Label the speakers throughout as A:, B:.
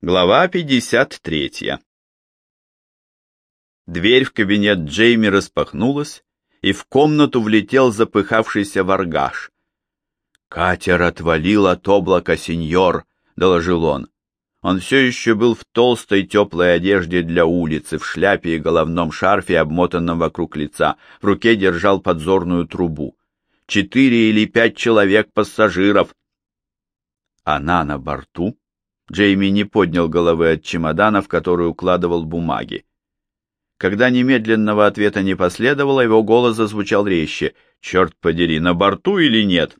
A: Глава 53 Дверь в кабинет Джейми распахнулась, и в комнату влетел запыхавшийся варгаш. «Катер отвалил от облака, сеньор», — доложил он. Он все еще был в толстой теплой одежде для улицы, в шляпе и головном шарфе, обмотанном вокруг лица, в руке держал подзорную трубу. Четыре или пять человек пассажиров. Она на борту? Джейми не поднял головы от чемодана, в который укладывал бумаги. Когда немедленного ответа не последовало, его голос зазвучал резче. «Черт подери, на борту или нет?»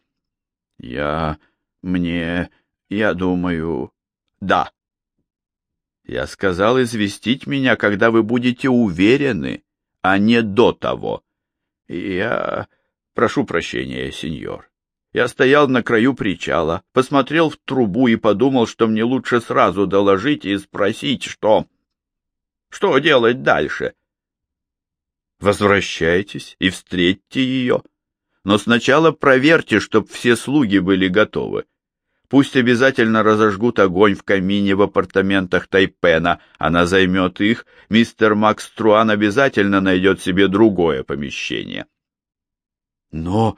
A: «Я... мне... я думаю... да». «Я сказал известить меня, когда вы будете уверены, а не до того». «Я... прошу прощения, сеньор. Я стоял на краю причала, посмотрел в трубу и подумал, что мне лучше сразу доложить и спросить, что... Что делать дальше? Возвращайтесь и встретьте ее. Но сначала проверьте, чтоб все слуги были готовы. Пусть обязательно разожгут огонь в камине в апартаментах Тайпена. Она займет их. Мистер Макс Труан обязательно найдет себе другое помещение. Но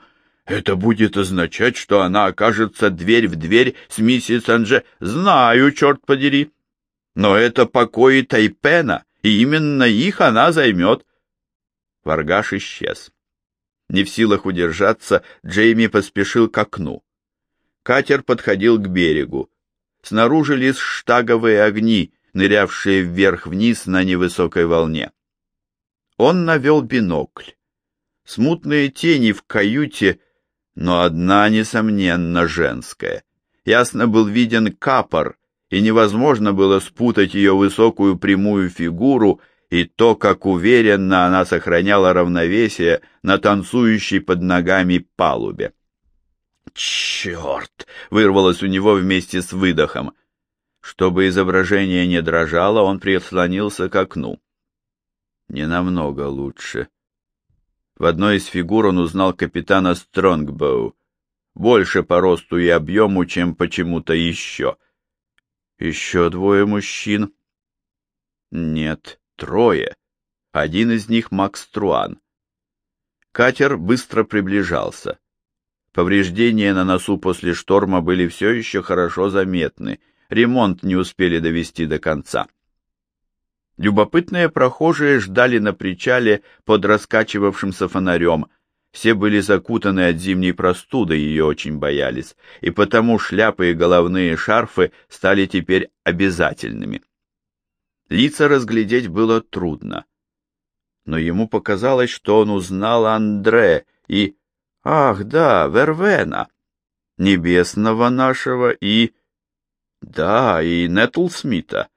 A: это будет означать, что она окажется дверь в дверь с миссис Анже. Знаю, черт подери. Но это покои Тайпена, и именно их она займет. Варгаш исчез. Не в силах удержаться, Джейми поспешил к окну. Катер подходил к берегу. Снаружи лишь штаговые огни, нырявшие вверх-вниз на невысокой волне. Он навел бинокль. Смутные тени в каюте но одна, несомненно, женская. Ясно был виден капор, и невозможно было спутать ее высокую прямую фигуру и то, как уверенно она сохраняла равновесие на танцующей под ногами палубе. «Черт!» — вырвалось у него вместе с выдохом. Чтобы изображение не дрожало, он прислонился к окну. «Не намного лучше», в одной из фигур он узнал капитана Стронгбоу, больше по росту и объему, чем почему-то еще. Еще двое мужчин? Нет, трое. Один из них Макс Труан. Катер быстро приближался. Повреждения на носу после шторма были все еще хорошо заметны, ремонт не успели довести до конца. Любопытные прохожие ждали на причале под раскачивавшимся фонарем. Все были закутаны от зимней простуды, ее очень боялись, и потому шляпы и головные шарфы стали теперь обязательными. Лица разглядеть было трудно. Но ему показалось, что он узнал Андре и... Ах, да, Вервена, небесного нашего и... Да, и Нетлсмита.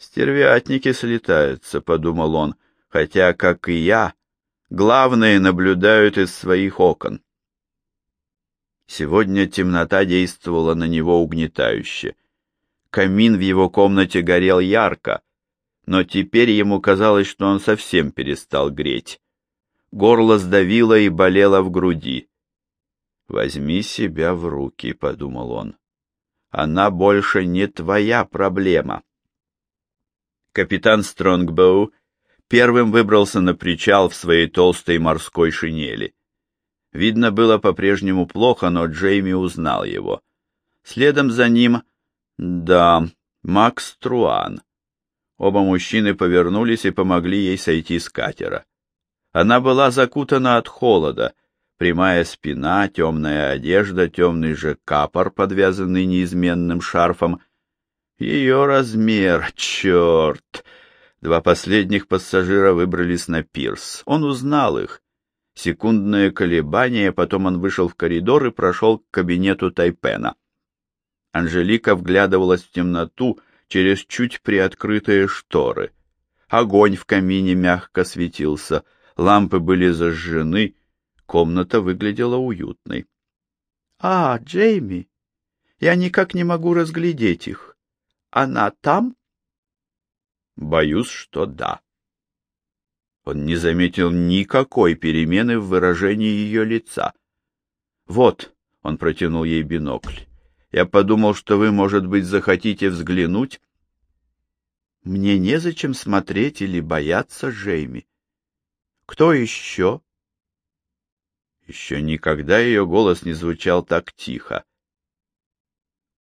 A: «Стервятники слетаются», — подумал он, хотя, как и я, главные наблюдают из своих окон. Сегодня темнота действовала на него угнетающе. Камин в его комнате горел ярко, но теперь ему казалось, что он совсем перестал греть. Горло сдавило и болело в груди. «Возьми себя в руки», — подумал он. «Она больше не твоя проблема». Капитан Стронгбоу первым выбрался на причал в своей толстой морской шинели. Видно было по-прежнему плохо, но Джейми узнал его. Следом за ним, да, Макс Труан. Оба мужчины повернулись и помогли ей сойти с катера. Она была закутана от холода, прямая спина, темная одежда, темный же капор, подвязанный неизменным шарфом, ее размер, черт! Два последних пассажира выбрались на пирс. Он узнал их. Секундное колебание, потом он вышел в коридор и прошел к кабинету Тайпена. Анжелика вглядывалась в темноту через чуть приоткрытые шторы. Огонь в камине мягко светился, лампы были зажжены, комната выглядела уютной. — А, Джейми, я никак не могу разглядеть их. Она там? Боюсь, что да. Он не заметил никакой перемены в выражении ее лица. Вот, он протянул ей бинокль. Я подумал, что вы, может быть, захотите взглянуть.
B: Мне незачем смотреть или бояться Джейми. Кто еще?
A: Еще никогда ее голос не звучал так тихо.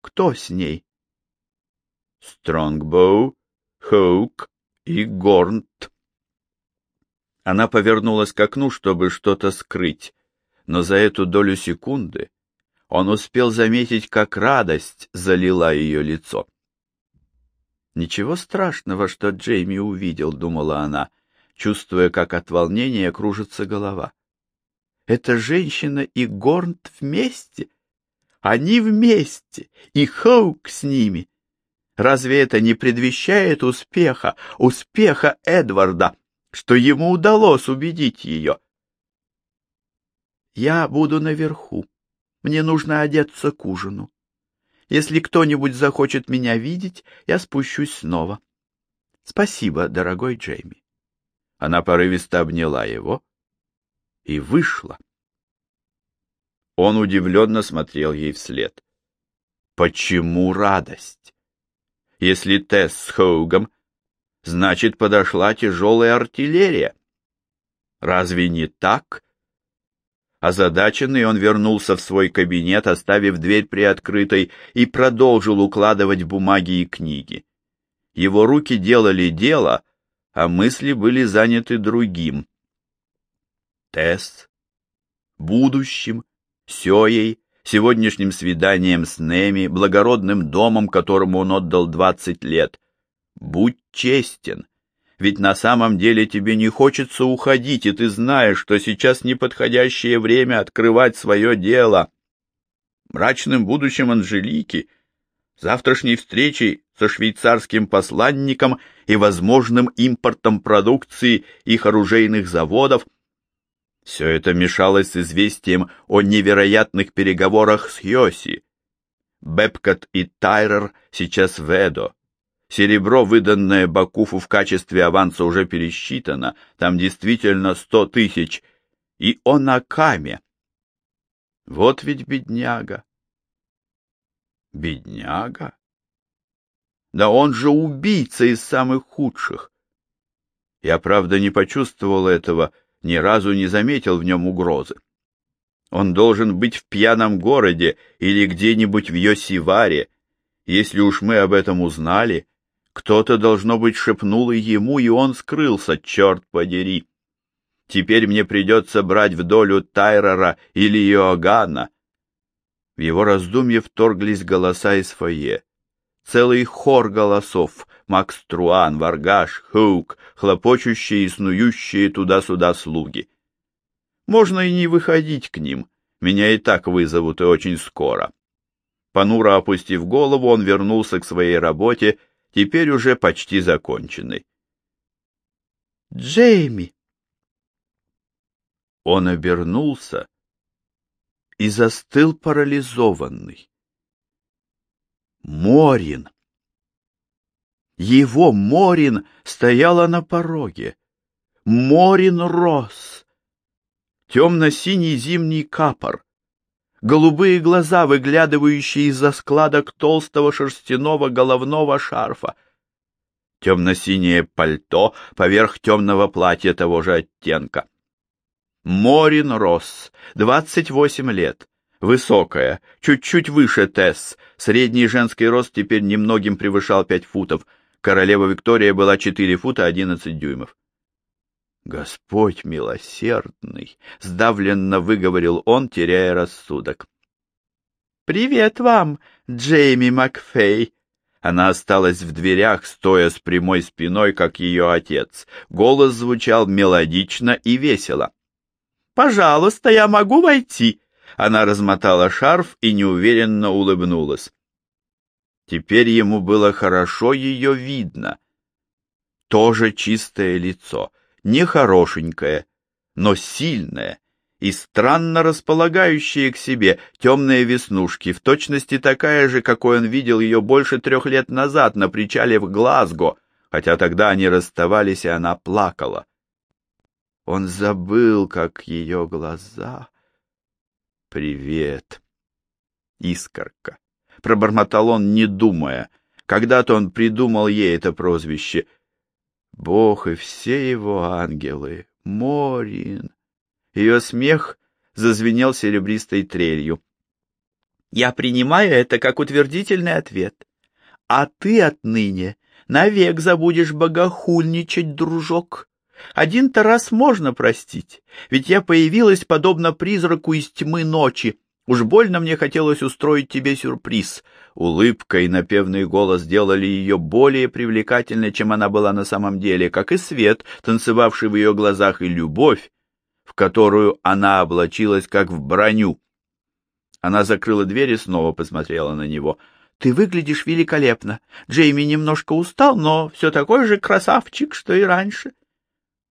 B: Кто с ней?
A: Стронгбоу, Хоук и Горнт. Она повернулась к окну, чтобы что-то скрыть, но за эту долю секунды он успел заметить, как радость залила ее лицо. «Ничего страшного, что Джейми увидел», — думала она, чувствуя, как от волнения кружится голова. «Эта женщина и Горнт вместе? Они вместе, и Хоук с ними. Разве это не предвещает успеха, успеха Эдварда, что ему удалось убедить ее?» «Я буду наверху. Мне нужно одеться к ужину. Если кто-нибудь захочет меня видеть, я спущусь снова. Спасибо, дорогой Джейми. Она порывисто обняла его и вышла. Он удивленно смотрел ей вслед. Почему радость? Если Тесс с Хоугом, значит, подошла тяжелая артиллерия. Разве не так? Озадаченный он вернулся в свой кабинет, оставив дверь приоткрытой, и продолжил укладывать бумаги и книги. Его руки делали дело, а мысли были заняты другим. Тесс, будущим, Сёей, сегодняшним свиданием с Неми, благородным домом, которому он отдал двадцать лет. Будь честен, ведь на самом деле тебе не хочется уходить, и ты знаешь, что сейчас неподходящее время открывать свое дело. Мрачным будущим Анжелики, завтрашней встречей со швейцарским посланником и возможным импортом продукции их оружейных заводов — все это мешалось с известием о невероятных переговорах с Йоси. Бепкот и Тайрер сейчас в Эдо. Серебро, выданное Бакуфу в качестве аванса, уже пересчитано. Там действительно сто тысяч. И он на каме. Вот ведь бедняга. Бедняга? Да он же убийца из самых худших. Я, правда, не почувствовал этого, ни разу не заметил в нем угрозы. Он должен быть в пьяном городе или где-нибудь в Йосиваре. Если уж мы об этом узнали, кто-то, должно быть, шепнул и ему, и он скрылся, черт подери. Теперь мне придется брать в долю Тайрора или Иоганна. В его раздумье вторглись голоса из фойе. Целый хор голосов — Макс Труан, Варгаш, Хук, хлопочущие и снующие туда-сюда слуги. Можно и не выходить к ним, меня и так вызовут и очень скоро. Понуро опустив голову, он вернулся к своей работе теперь уже почти законченный.
B: «Джейми!»
A: Он обернулся и застыл парализованный. Морин! Его Морин стояла на пороге. Морин рос. Темно-синий зимний капор, голубые глаза, выглядывающие из-за складок толстого шерстяного головного шарфа, темно-синее пальто поверх темного платья того же оттенка. Морин Росс, двадцать восемь лет, высокая, чуть-чуть выше Тесс, средний женский рост теперь немногим превышал пять футов, королева Виктория была четыре фута одиннадцать дюймов. Господь милосердный, сдавленно выговорил он, теряя рассудок.
B: Привет вам, Джейми Макфей.
A: Она осталась в дверях, стоя с прямой спиной, как ее отец. Голос звучал мелодично и весело.
B: Пожалуйста, я могу войти.
A: Она размотала шарф и неуверенно улыбнулась. Теперь ему было хорошо ее видно. Тоже чистое лицо, нехорошенькое, но сильное и странно располагающее к себе темные веснушки, в точности такая же, какой он видел ее больше трех лет назад на причале в Глазго, хотя тогда они расставались, и она плакала. Он забыл, как ее глаза... Привет, искорка. — пробормотал он, не думая. Когда-то он придумал ей это прозвище. Бог и все его ангелы. Морин. Ее смех зазвенел серебристой трелью.
B: Я принимаю это как утвердительный ответ. А ты отныне навек забудешь богохульничать, дружок. Один-то раз можно простить, ведь я появилась подобно призраку из тьмы ночи. Уж больно мне хотелось устроить тебе сюрприз. Улыбка и напевный голос делали ее более привлекательной, чем она была на самом деле, как и свет, танцевавший в ее глазах, и любовь, в которую она облачилась, как в броню. Она закрыла дверь и снова посмотрела на него. «Ты выглядишь великолепно. Джейми немножко устал, но все такой же красавчик, что и раньше».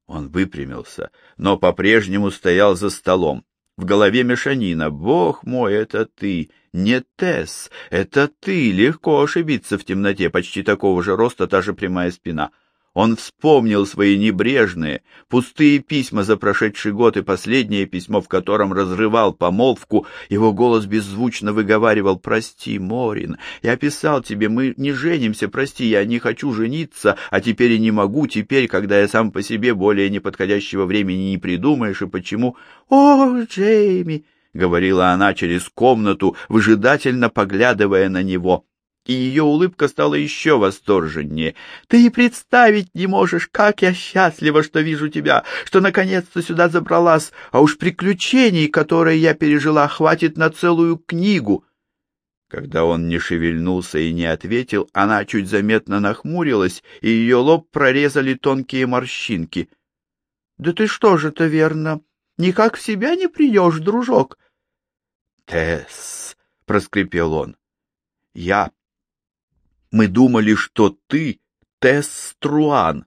A: Он выпрямился, но по-прежнему стоял за столом. В голове мешанина. «Бог мой, это ты! Не Тесс! Это ты! Легко ошибиться в темноте, почти такого же роста, та же прямая спина». Он вспомнил свои небрежные, пустые письма за прошедший год и последнее письмо, в котором разрывал помолвку. Его голос беззвучно выговаривал «Прости, Морин, я писал тебе, мы не женимся, прости, я не хочу жениться, а теперь и не могу, теперь, когда я сам по себе более неподходящего времени не придумаешь, и почему...» «О, Джейми!» — говорила она через комнату, выжидательно поглядывая на него и ее улыбка стала еще восторженнее. «Ты и представить не можешь, как я счастлива, что вижу тебя, что наконец-то сюда забралась, а уж приключений, которые я пережила, хватит на целую книгу». Когда он не шевельнулся и не ответил, она чуть заметно нахмурилась, и ее лоб прорезали тонкие морщинки. — Да ты что же это верно? Никак в себя не придешь, дружок? — Тесс, — проскрипел он, — я мы думали, что ты Тесс Труан.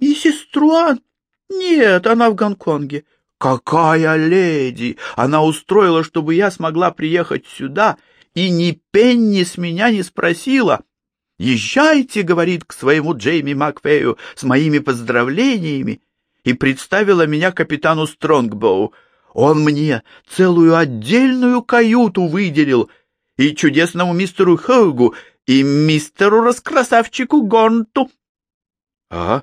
A: Миссис Труан? Нет, она в Гонконге. Какая леди! Она устроила, чтобы я смогла приехать сюда, и ни пенни с меня не спросила. «Езжайте», — говорит к своему Джейми Макфею, — «с моими поздравлениями», и представила меня капитану Стронгбоу. Он мне целую отдельную каюту выделил, и чудесному мистеру Хоугу, и мистеру раскрасавчику Гонту. — А?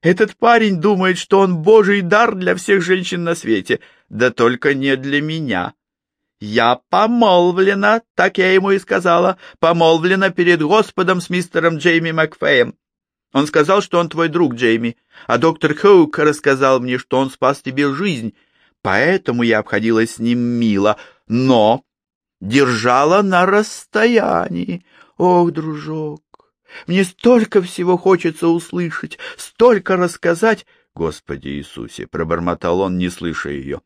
A: Этот парень думает, что он божий дар для всех женщин на свете, да только не для меня. Я помолвлена, так я ему и сказала, помолвлена перед Господом с мистером Джейми Макфеем. Он сказал, что он твой друг, Джейми, а доктор Хоук рассказал мне, что он спас тебе жизнь, поэтому я обходилась с ним мило, но держала на расстоянии, Ох, дружок, мне столько всего хочется услышать, столько рассказать. Господи Иисусе, пробормотал он, не слыша ее.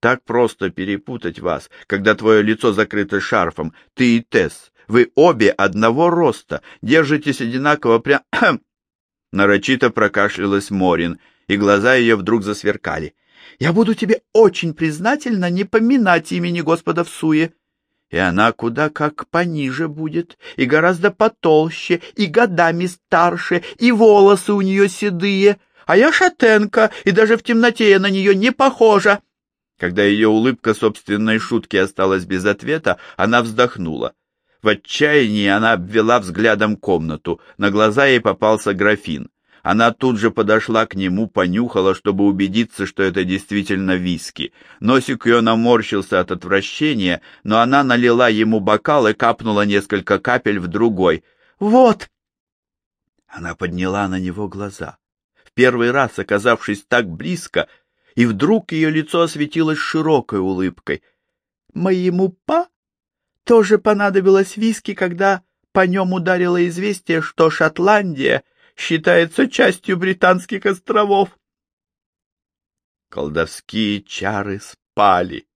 A: Так просто перепутать вас, когда твое лицо закрыто шарфом. Ты и Тесс, вы обе одного роста, держитесь одинаково прям... Нарочито прокашлялась Морин, и глаза ее вдруг засверкали. «Я буду тебе очень признательна не поминать имени Господа в суе и она куда как пониже будет, и гораздо потолще, и годами старше, и волосы у нее седые, а я шатенка, и даже в темноте я на нее не похожа. Когда ее улыбка собственной шутки осталась без ответа, она вздохнула. В отчаянии она обвела взглядом комнату, на глаза ей попался графин. Она тут же подошла к нему, понюхала, чтобы убедиться, что это действительно виски. Носик ее наморщился от отвращения, но она налила ему бокал и капнула несколько капель в другой. «Вот!» Она подняла на него глаза. В первый раз, оказавшись так близко, и вдруг ее лицо осветилось широкой улыбкой. «Моему па тоже понадобилось виски, когда по нем ударило известие, что Шотландия — считается частью Британских островов. Колдовские чары спали.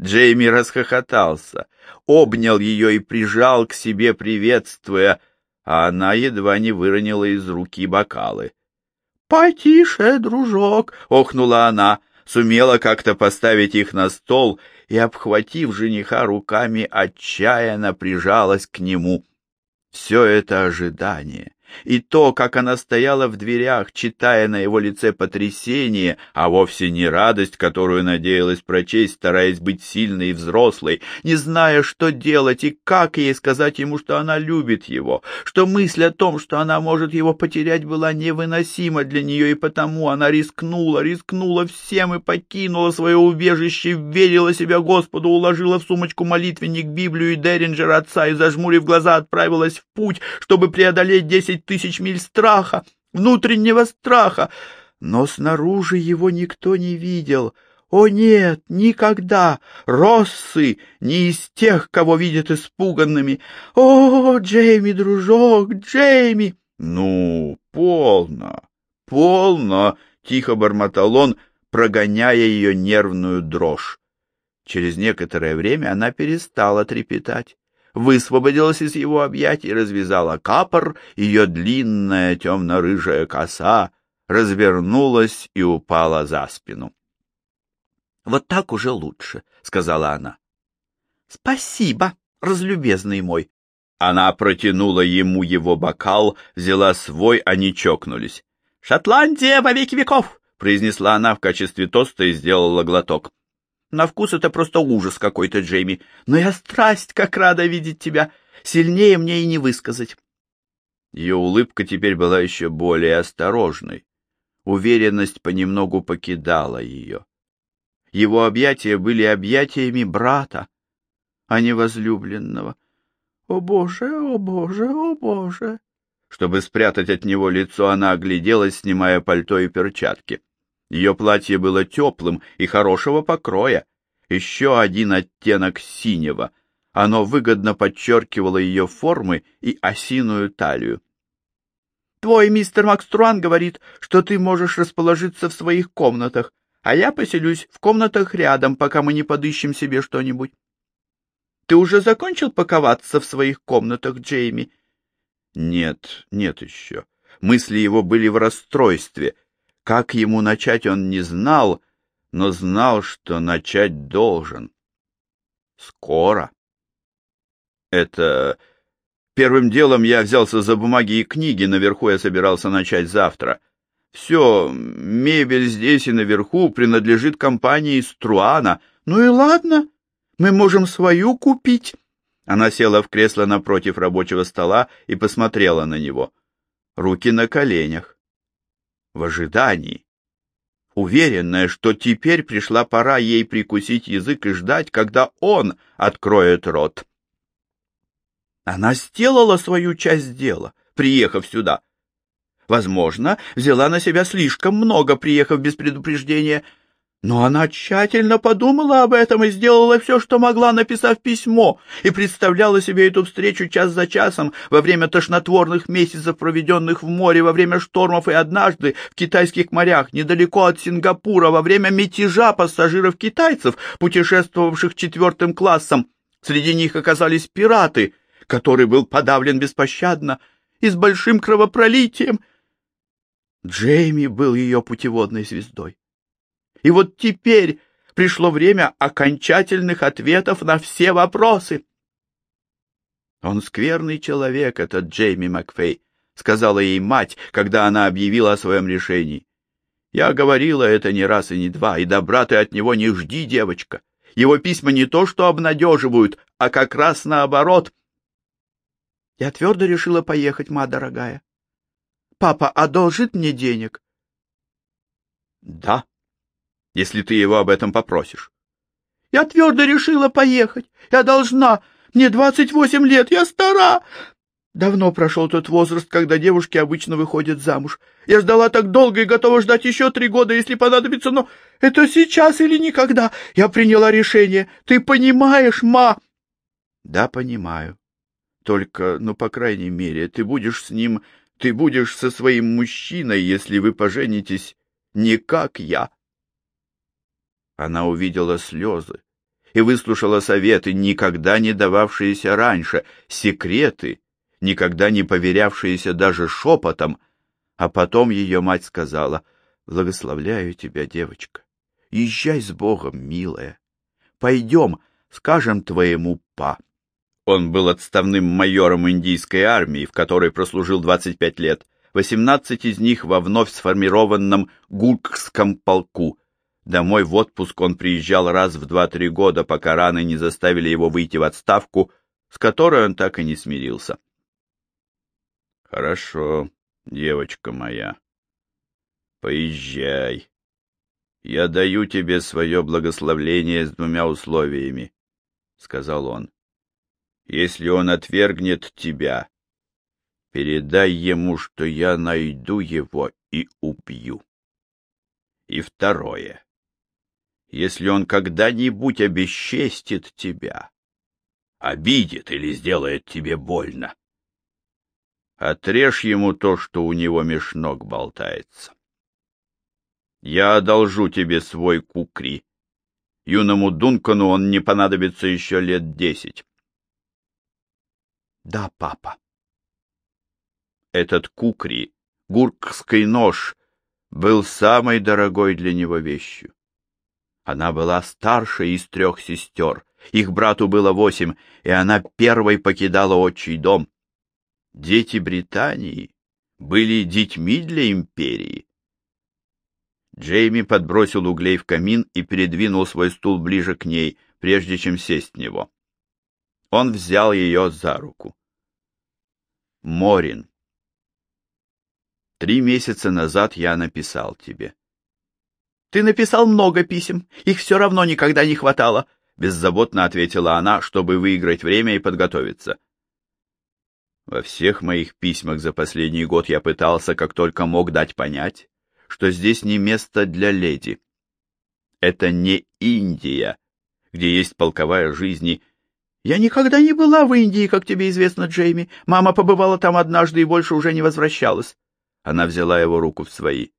A: Джейми расхохотался, обнял ее и прижал к себе, приветствуя, а она едва не выронила из руки бокалы. — Потише, дружок! — охнула она, сумела как-то поставить их на стол и, обхватив жениха руками, отчаянно прижалась к нему. Все это ожидание, И то, как она стояла в дверях, читая на его лице потрясение, а вовсе не радость, которую надеялась прочесть, стараясь быть сильной и взрослой, не зная, что делать и как ей сказать ему, что она любит его, что мысль о том, что она может его потерять, была невыносима для нее, и потому она рискнула, рискнула всем и покинула свое убежище, верила себя Господу, уложила в сумочку молитвенник, Библию и Деринджер отца и, зажмурив глаза, отправилась в путь, чтобы преодолеть десять тысяч миль страха, внутреннего страха. Но снаружи его никто не видел. О нет, никогда! Россы не из тех, кого видят испуганными. О, Джейми, дружок, Джейми! Ну, полно, полно! — тихо бормотал он, прогоняя ее нервную дрожь. Через некоторое время она перестала трепетать высвободилась из его объятий, развязала капор, ее длинная темно-рыжая коса развернулась и упала за спину. — Вот так уже лучше, — сказала она. — Спасибо, разлюбезный мой. Она протянула ему его бокал, взяла свой, они чокнулись. — Шотландия во веки веков! — произнесла она в качестве тоста и сделала глоток. На вкус это просто ужас какой-то, Джейми. Но я страсть, как рада видеть тебя. Сильнее мне и не высказать. Ее улыбка теперь была еще более осторожной. Уверенность понемногу покидала ее. Его объятия были объятиями брата, а не возлюбленного. «О, Боже, о, Боже, о, Боже!» Чтобы спрятать от него лицо, она огляделась, снимая пальто и перчатки. Ее платье было теплым и хорошего покроя, еще один оттенок синего. Оно выгодно подчеркивало ее формы и осиную талию. «Твой мистер Макструан говорит, что ты можешь расположиться в своих комнатах, а я поселюсь в комнатах рядом, пока мы не подыщем себе что-нибудь. Ты уже закончил паковаться в своих комнатах, Джейми?» «Нет, нет еще». Мысли его были в расстройстве — как ему начать, он не знал, но знал, что начать должен. Скоро. Это... Первым делом я взялся за бумаги и книги, наверху я собирался начать завтра. Все, мебель здесь и наверху принадлежит компании Струана. Ну и ладно, мы можем свою купить. Она села в кресло напротив рабочего стола и посмотрела на него. Руки на коленях в ожидании, уверенная, что теперь пришла пора ей прикусить язык и ждать, когда он откроет рот. Она сделала свою часть дела, приехав сюда. Возможно, взяла на себя слишком много, приехав без предупреждения, но она тщательно подумала об этом и сделала все, что могла, написав письмо, и представляла себе эту встречу час за часом во время тошнотворных месяцев, проведенных в море, во время штормов и однажды в китайских морях, недалеко от Сингапура, во время мятежа пассажиров-китайцев, путешествовавших четвертым классом. Среди них оказались пираты, который был подавлен беспощадно и с большим кровопролитием. Джейми был ее путеводной звездой. И вот теперь пришло время окончательных ответов на все вопросы. «Он скверный человек, этот Джейми Макфей», — сказала ей мать, когда она объявила о своем решении. «Я говорила это не раз и не два, и добра ты от него не жди, девочка. Его письма не то что обнадеживают, а как раз наоборот». Я твердо решила поехать, ма дорогая. Папа одолжит мне денег? Да, если ты его об этом попросишь. Я твердо решила поехать. Я должна. Мне двадцать восемь лет. Я стара. Давно прошел тот возраст, когда девушки обычно выходят замуж. Я ждала так долго и готова ждать еще три года, если понадобится, но это сейчас или никогда. Я приняла решение. Ты понимаешь, ма? Да, понимаю. Только, ну, по крайней мере, ты будешь с ним, ты будешь со своим мужчиной, если вы поженитесь, не как я. Она увидела слезы и выслушала советы, никогда не дававшиеся раньше, секреты, никогда не поверявшиеся даже шепотом, а потом ее мать сказала, «Благословляю тебя, девочка, езжай с Богом, милая, пойдем, скажем твоему па». Он был отставным майором индийской армии, в которой прослужил 25 лет, 18 из них во вновь сформированном Гуркском полку. Домой в отпуск он приезжал раз в 2-3 года, пока раны не заставили его выйти в отставку, с которой он так и не смирился. Хорошо, девочка моя. Поезжай. Я даю тебе свое благословление с двумя условиями, — сказал он. Если он отвергнет тебя, передай ему, что я найду его и убью. И второе. Если он когда-нибудь обесчестит тебя, обидит или сделает тебе больно, Отрежь ему то, что у него меж ног болтается. Я одолжу тебе свой кукри. Юному Дункану он не понадобится еще лет десять.
B: Да, папа.
A: Этот кукри, гуркский нож, был самой дорогой для него вещью. Она была старшей из трех сестер. Их брату было восемь, и она первой покидала отчий дом. Дети Британии были детьми для империи. Джейми подбросил углей в камин и передвинул свой стул ближе к ней, прежде чем сесть в него. Он взял ее за руку. Морин. Три месяца назад я написал тебе.
B: Ты написал много писем, их все равно никогда не хватало, беззаботно ответила она, чтобы выиграть время и подготовиться.
A: Во всех моих письмах за последний год я пытался как только мог дать понять, что здесь не место для леди. Это не Индия, где есть полковая жизнь
B: Я никогда не была в Индии, как тебе известно, Джейми. Мама побывала там однажды и больше уже не возвращалась.
A: Она взяла его руку в свои.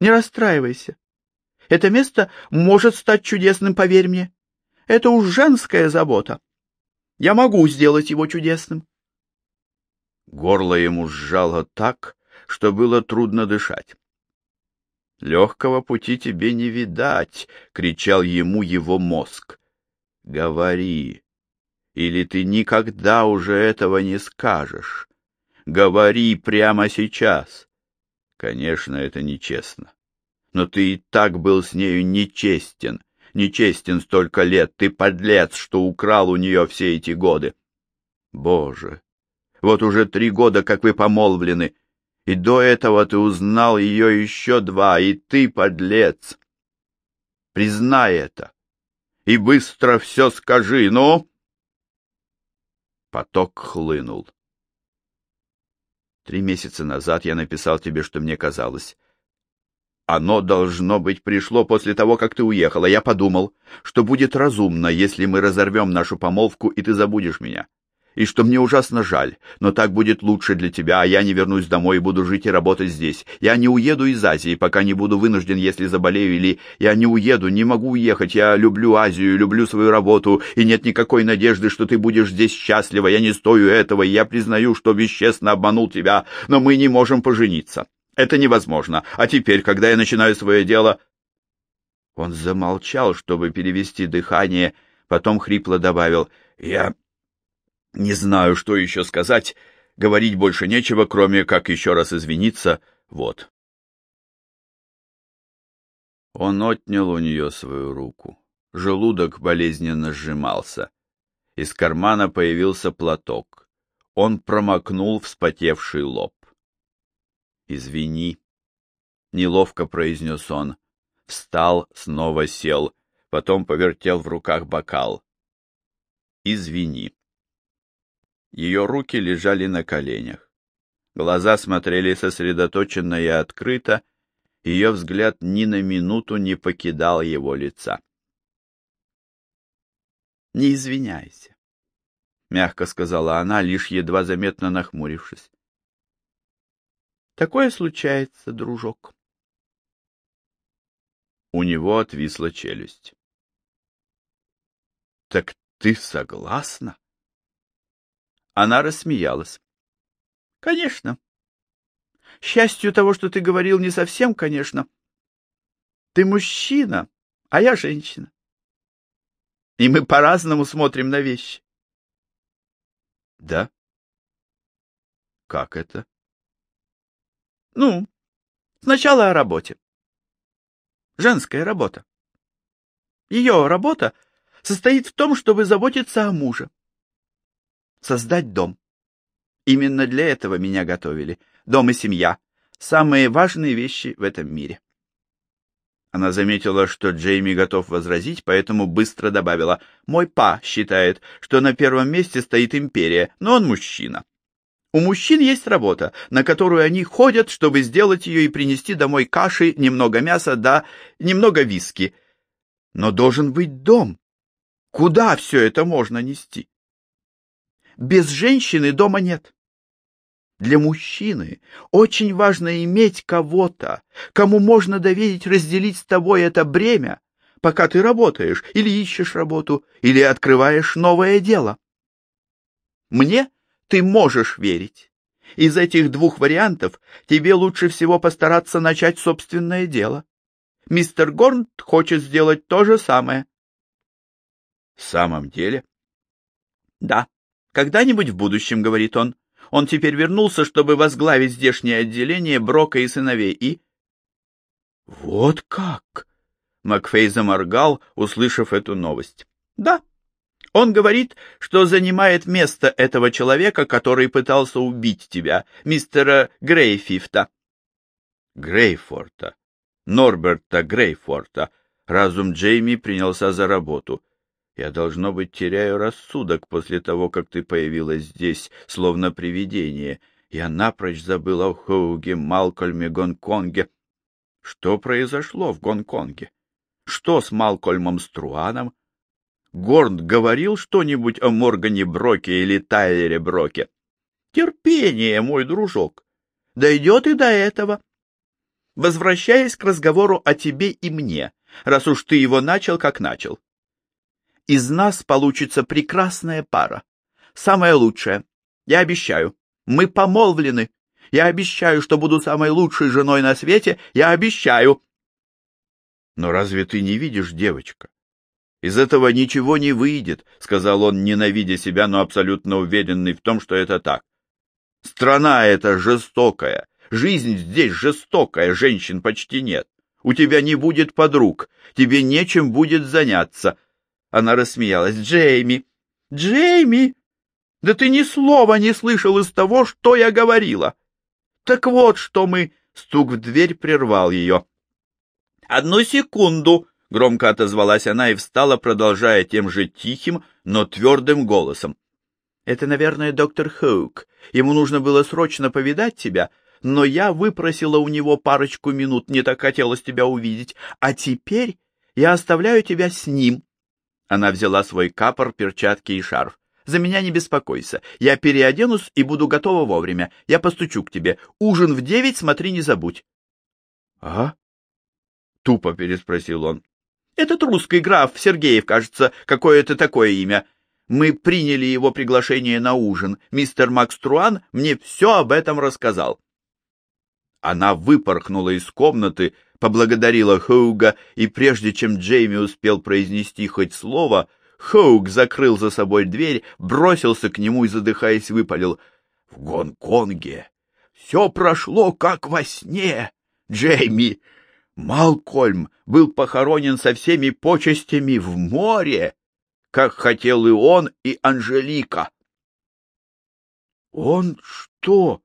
B: Не расстраивайся. Это место может стать чудесным, поверь мне. Это уж женская забота. Я могу сделать его чудесным.
A: Горло ему сжало так, что было трудно дышать. «Легкого пути тебе не видать!» — кричал ему его мозг. «Говори, или ты никогда уже этого не скажешь. Говори прямо сейчас!» Конечно, это нечестно. Но ты и так был с нею нечестен. Нечестен столько лет. Ты подлец, что украл у нее все эти годы. Боже, вот уже три года, как вы помолвлены, и до этого ты узнал ее еще два, и ты подлец. Признай это. И быстро все скажи, ну!» Поток хлынул. Три месяца назад я написал тебе, что мне казалось. Оно, должно быть, пришло после того, как ты уехала. Я подумал, что будет разумно, если мы разорвем нашу помолвку, и ты забудешь меня и что мне ужасно жаль, но так будет лучше для тебя, а я не вернусь домой и буду жить и работать здесь. Я не уеду из Азии, пока не буду вынужден, если заболею, или я не уеду, не могу уехать. Я люблю Азию, люблю свою работу, и нет никакой надежды, что ты будешь здесь счастлива. Я не стою этого, и я признаю, что бесчестно обманул тебя, но мы не можем пожениться. Это невозможно. А теперь, когда я начинаю свое дело...» Он замолчал, чтобы перевести дыхание, потом хрипло добавил, «Я не знаю, что еще сказать. Говорить больше нечего, кроме как еще раз извиниться. Вот. Он отнял у нее свою руку. Желудок болезненно сжимался. Из кармана появился платок. Он промокнул вспотевший лоб. «Извини», — неловко произнес он. Встал, снова сел, потом повертел в руках бокал. «Извини». Ее руки лежали на коленях. Глаза смотрели сосредоточенно и открыто, ее взгляд ни на минуту не покидал его лица. «Не извиняйся», — мягко сказала она, лишь едва заметно нахмурившись. «Такое случается, дружок». У него отвисла челюсть. «Так ты согласна?» Она рассмеялась. Конечно. Счастью того, что ты говорил, не совсем, конечно. Ты мужчина, а я женщина. И мы по-разному смотрим на вещи. Да? Как это?
B: Ну, сначала о работе. Женская работа. Ее работа состоит в том, чтобы заботиться о муже. Создать дом. Именно для этого меня готовили. Дом и семья — самые важные вещи в этом мире. Она заметила, что Джейми готов возразить, поэтому быстро добавила, «Мой па считает, что на первом месте стоит империя, но он мужчина. У мужчин есть работа, на которую они ходят, чтобы сделать ее и принести домой каши, немного мяса, да немного виски. Но должен быть дом. Куда все это можно нести? Без женщины дома нет. Для мужчины очень важно иметь кого-то, кому можно доверить разделить с тобой это бремя, пока ты работаешь или ищешь работу, или открываешь новое дело. Мне ты можешь верить. Из этих двух вариантов тебе лучше всего постараться начать собственное дело. Мистер Горнт хочет сделать то же самое.
A: В самом деле?
B: Да, когда-нибудь в будущем, говорит он. Он теперь вернулся, чтобы возглавить здешнее отделение Брока и сыновей, и...
A: Вот как! Макфей заморгал, услышав эту новость.
B: Да, он говорит, что занимает место этого человека, который пытался убить тебя, мистера Грейфифта.
A: Грейфорта. Норберта Грейфорта. Разум Джейми принялся за работу. Я, должно быть, теряю рассудок после того, как ты появилась здесь, словно привидение. Я напрочь забыл о Хоуге, Малкольме, Гонконге. Что произошло в Гонконге? Что с Малкольмом Струаном? Горн говорил что-нибудь о Моргане Броке или Тайлере Броке?
B: Терпение, мой дружок. Дойдет и до этого. Возвращаясь к разговору о тебе и мне, раз уж ты его начал, как начал. Из нас получится прекрасная пара. Самая лучшая. Я обещаю. Мы помолвлены. Я обещаю, что буду самой лучшей женой на свете. Я обещаю.
A: Но разве ты не видишь, девочка? Из этого ничего не выйдет, сказал он, ненавидя себя, но абсолютно уверенный в том, что это так. Страна эта жестокая. Жизнь здесь жестокая, женщин почти нет. У тебя не будет подруг, тебе нечем будет заняться. Она рассмеялась. «Джейми! Джейми! Да ты ни слова не слышал из того, что я говорила! Так вот, что мы...» Стук в дверь прервал ее. «Одну секунду!» — громко отозвалась она и встала, продолжая тем же тихим, но твердым голосом. «Это, наверное, доктор Хоук. Ему нужно было срочно повидать тебя, но я выпросила у него парочку минут, мне так хотелось тебя увидеть. А теперь я оставляю тебя с ним. Она взяла свой капор, перчатки и шарф. «За меня не беспокойся. Я переоденусь и буду готова вовремя. Я постучу к тебе. Ужин в девять, смотри, не забудь». «А?» — тупо переспросил он.
B: «Этот русский граф Сергеев, кажется, какое-то такое имя. Мы приняли его приглашение на ужин. Мистер Макс Труан мне все об этом рассказал».
A: Она выпорхнула из комнаты, поблагодарила Хоуга, и прежде чем Джейми успел произнести хоть слово, Хоуг закрыл за собой дверь, бросился к нему и, задыхаясь, выпалил. — В Гонконге все прошло как во сне, Джейми. Малкольм был похоронен со всеми почестями в море, как хотел и он, и Анжелика. — Он что,